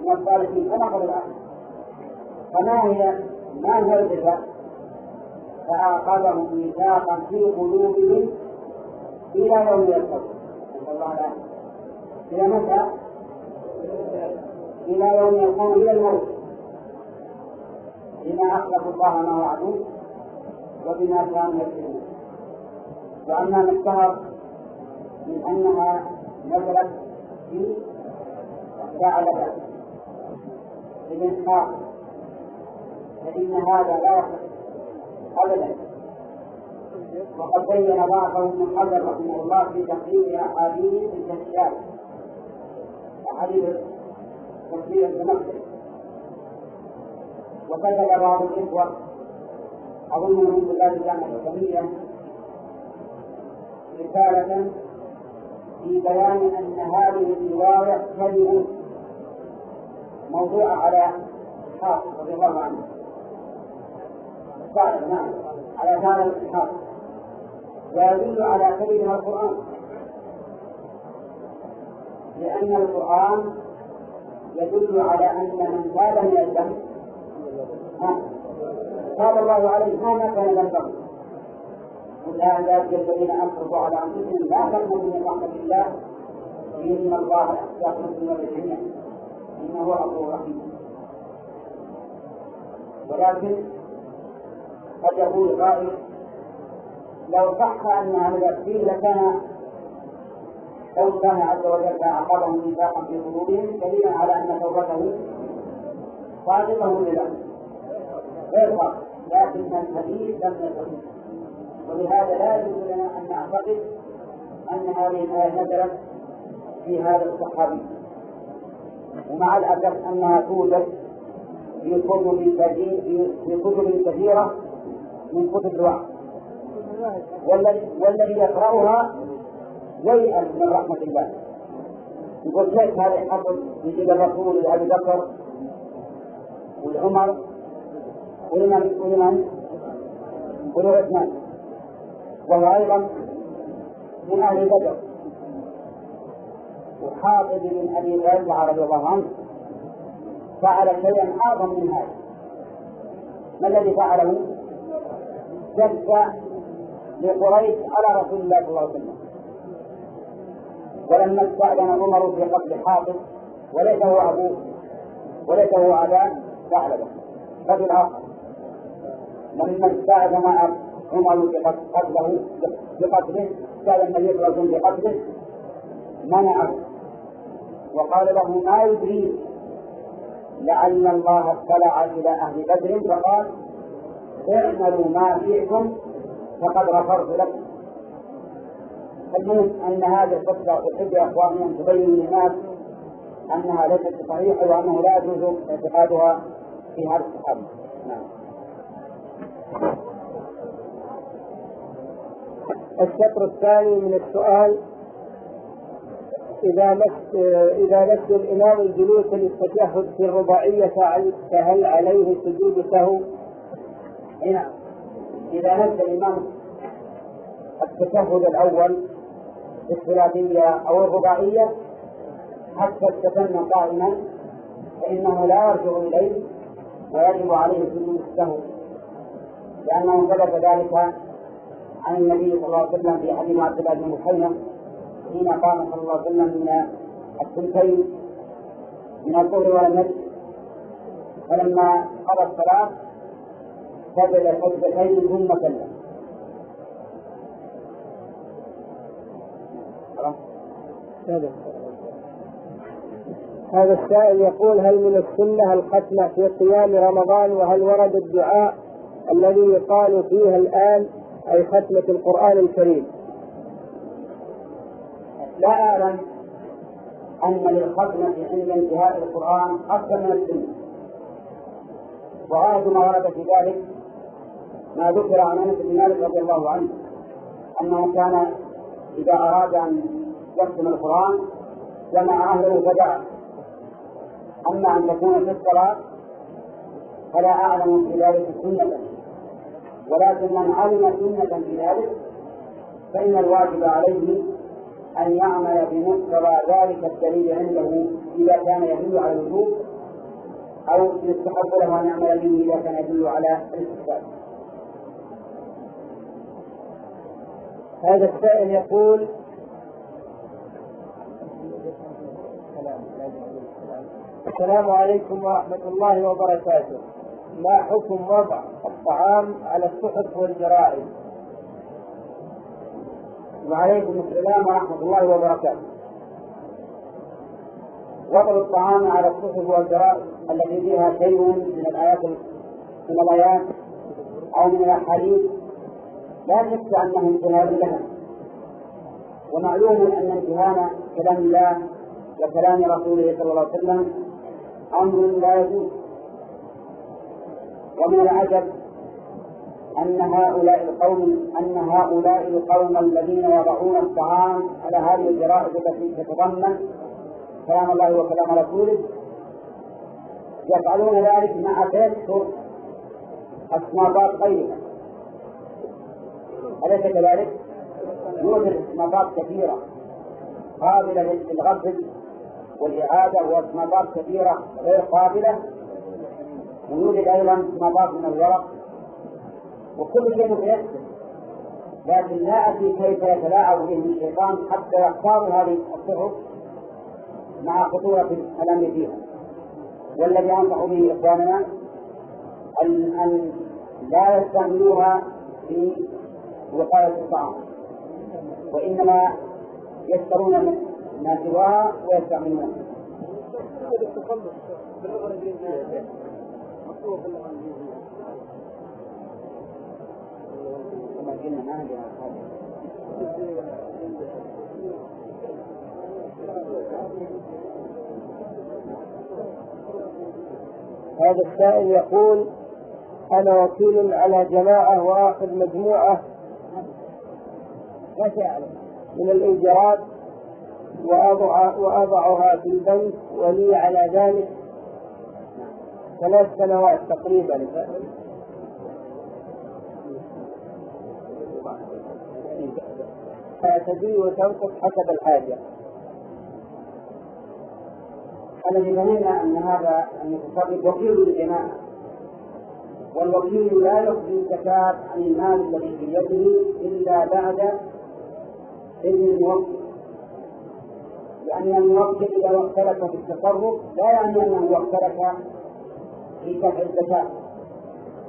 من الصالحين. فنقضوا العهد. فما هي؟ ما هو الجزاء؟ فأعقبهم ميثاقا في قلوبهم إلى يوم نسأل الله إلى متى؟ إلى يوم يلقون إلى الموت. بما أخلفوا الله ما وعدوه وبما كانوا يكذبون وأما ما اشتهر من أنها نزلت في ثعلبة ابن حاق فإن هذا لا يصح أبدا. وقد بين بعضهم ابن حجر رحمه الله في تقرير أحاديث الكشاف أحاديث تفسير التمثل وكتب بعض الإخوة. أظنهم بالله الجامعة الإسلامية رسالة في بيان أن هذه الرواية كذب موضوعة على إسحاق رضي الله عنه. نعم. على هذا الإسحاق ويدل على كذبها القرآن. لأن القرآن يدل على أن من تاب من الذنب تاب الله عليه ما كان لا عبادي الذين أسرفوا على أنفسهم لا تقنطوا من رحمة الله. إن الله يغفر الجميع إنه غفور رحيم. ولكن قد يقول قائل لو صح أن هذا الدين لكان لو كان عز وجل أعقبهم ميثاقا في قلوبهم دليلا على أن توبته صادقة لله غير صادق لكن الحديث لم يكن. ولهذا لا يجوز لنا أن نعتقد أن هذه الآية نزلت في هذا الصحابي. ومع الأسف أنها توجد في كتب كثيرة من كتب الوعظ والذي والذي يقرأها ييأس من رحمة الله يقول كيف هذا حصل يجيب الرسول لأبي بكر ولعمر ولمن ولمن؟ ولعثمان وهو أيضا من أهل بدر وحاطب بن أبي بلتعة رضي الله عنه فعل شيئا أعظم من هذا ما الذي فعله؟ جد لقريش على رسول الله صلى الله عليه وسلم. ولما استأذن عمر في قتل حاطب وليس هو أبوه وليس هو أباه ثعلبة رجل آخر. لما استأذن عمر في قتله بقتله استأذن النبي صلى الله عليه وسلم بقتله منعه. وقال له ما يدريك لعل الله اطلع إلى أهل بدر فقال اعملوا ما شئتم فقد غفرت لكم. المهم أن هذه القصة أحب يا إخواني أن تبين للناس أنها ليست صحيحة وأنه لا يجوز اعتقادها في هذا الصحابة نعم. الشطر الثاني من السؤال إذا مس إذا مس الإمام الجلوس للتشهد في الرباعية فهل عليه سجود سهو؟ نعم إذا مس الإمام التشهد الأول في الثلاثية أو الرباعية حتى استتم قائما فإنه لا يرجع إليه ويجب عليه سجود السهو لأنه ثبت ذلك عن النبي صلى الله عليه وسلم في حديث عبد الله بن محيم حين قام صلى الله عليه وسلم من الثلثين. من الظهر والمسجد فلما قضى الصلاة سجد سجدتين ثم سلم هذا السائل يقول هل من السنة الختمة في قيام رمضان؟ وهل ورد الدعاء الذي يقال فيها الآن أي ختمة القرآن الكريم؟ لا أعلم أن للختمة عند انتهاء القرآن أكثر من السنة. وغاية ما ورد في ذلك ما ذكر عن أنس بن مالك رضي الله عنه أنه كان إذا أراد أن يختم القرآن جمع أهله فدعا أما أن تكون في الصلاة فلا أعلم في ذلك سنة ولكن من علم سنة في ذلك فإن الواجب عليه أن يعمل بمقتضى ذلك الدليل عنده إذا كان يدل على الوجوب أو يستحب له أن يعمل به إذا كان يدل على الاستحباب. هذا السائل يقول السلام عليكم ورحمة الله وبركاته. ما حكم وضع الطعام على الصحف والجرائد وعليكم السلام ورحمة الله وبركاته. وضع الطعام على الصحف والجرائد التي فيها شيء من الآيات من الآيات أو من الأحاديث لا شك أنه امتهان لها. ومعلوم أن امتهان كلام الله وكلام رسوله صلى الله عليه وسلم أمر لا يجوز. ومن العجب أن هؤلاء القوم أن هؤلاء القوم الذين يضعون الطعام على هذه الجرائد التي تتضمن كلام الله وكلام رسوله يفعلون ذلك مع تيسر أصنافات غيرها أليس كذلك؟ يوجد أصنافات كثيرة. قابلة للغسل والإعادة وأصنافات كثيرة غير قابلة. ويوجد أيضا أصنافات من الورق. وكل شيء متيسر. لكن لا أدري كيف يتلاعب بهم الشيطان حتى يختاروا هذه الصحف مع خطورة الأمر فيها. والذي أنصح به إخواننا أن أن لا يستعملوها في وقاية الطعام وإنما يشترون ما سواها ويستعملونها هذا السائل يقول أنا وكيل على جماعة وآخذ مجموعة أشاء من الإنجراد وأضعها في البنك ولي على ذلك ثلاث سنوات تقريبا. تزيد وتنقص حسب الحاجة. الذي بنينا أن هذا المتصرف وكيل للجماعة. والوكيل لا يخفي الزكاة عن المال الذي في يده إلا بعد إذن الموكل لأن الموكل إذا في التصرف لا يعني أنه اختلف في دفع الزكاة.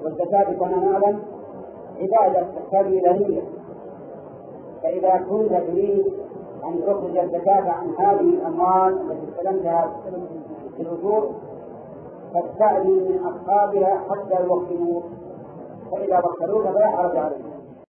والزكاة كما نعلم عبادة تحتاج إلى نية فإذا كنت تريد أن تخرج الزكاة عن هذه الأموال التي استلمتها في الأجور فاستأذن من أصحابها حتى يوكلوك فإذا وكلوك فلا حرج عليك.